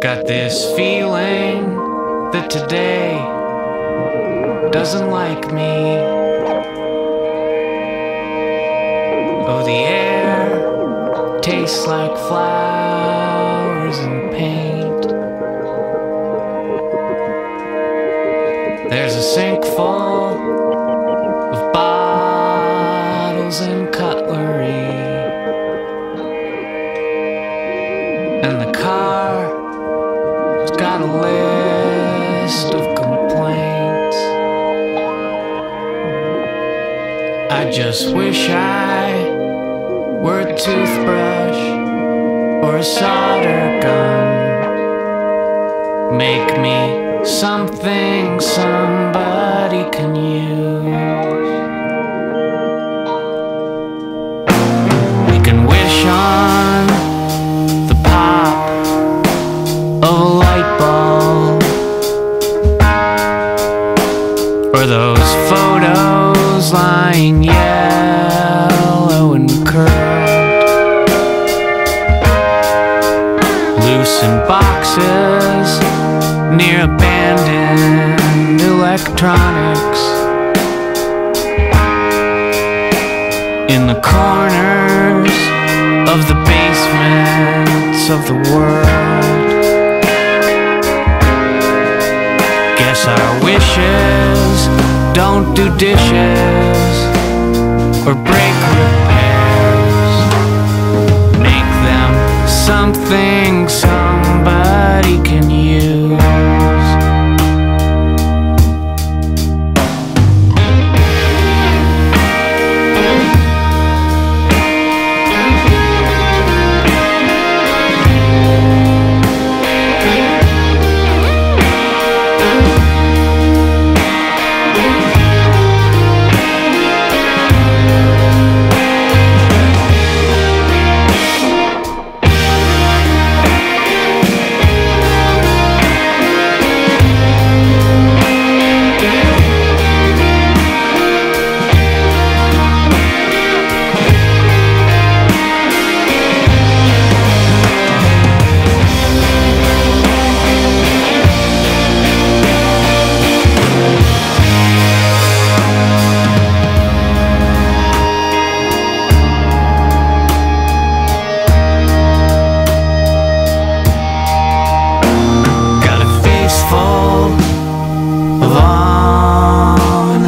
Got this feeling that today doesn't like me. Oh, the air tastes like flowers and paint. There's a sink full of bottles and cutlery. And the car has got a list of complaints. I just wish I were a toothbrush or a solder gun. Make me something somebody can use. Loose in boxes near abandoned electronics in the corners of the basements of the world. Guess our wishes don't do dishes or break repairs. Make them something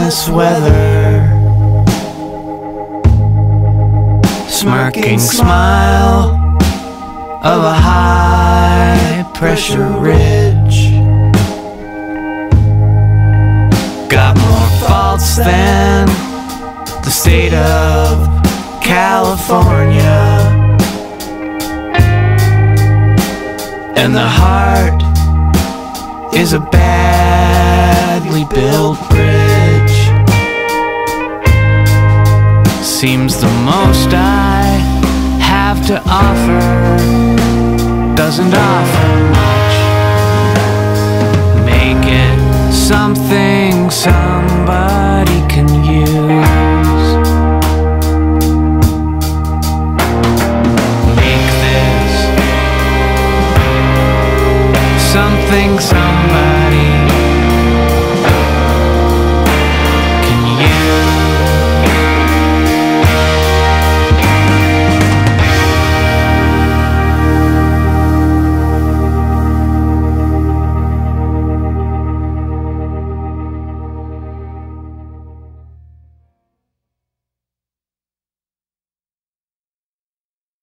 ominous weather. Smirking smile of a high pressure ridge. Got more faults than the state of California. And the heart is a badly built bridge. Seems the most I have to offer doesn't offer much. Make it something somebody can use. Make this something somebody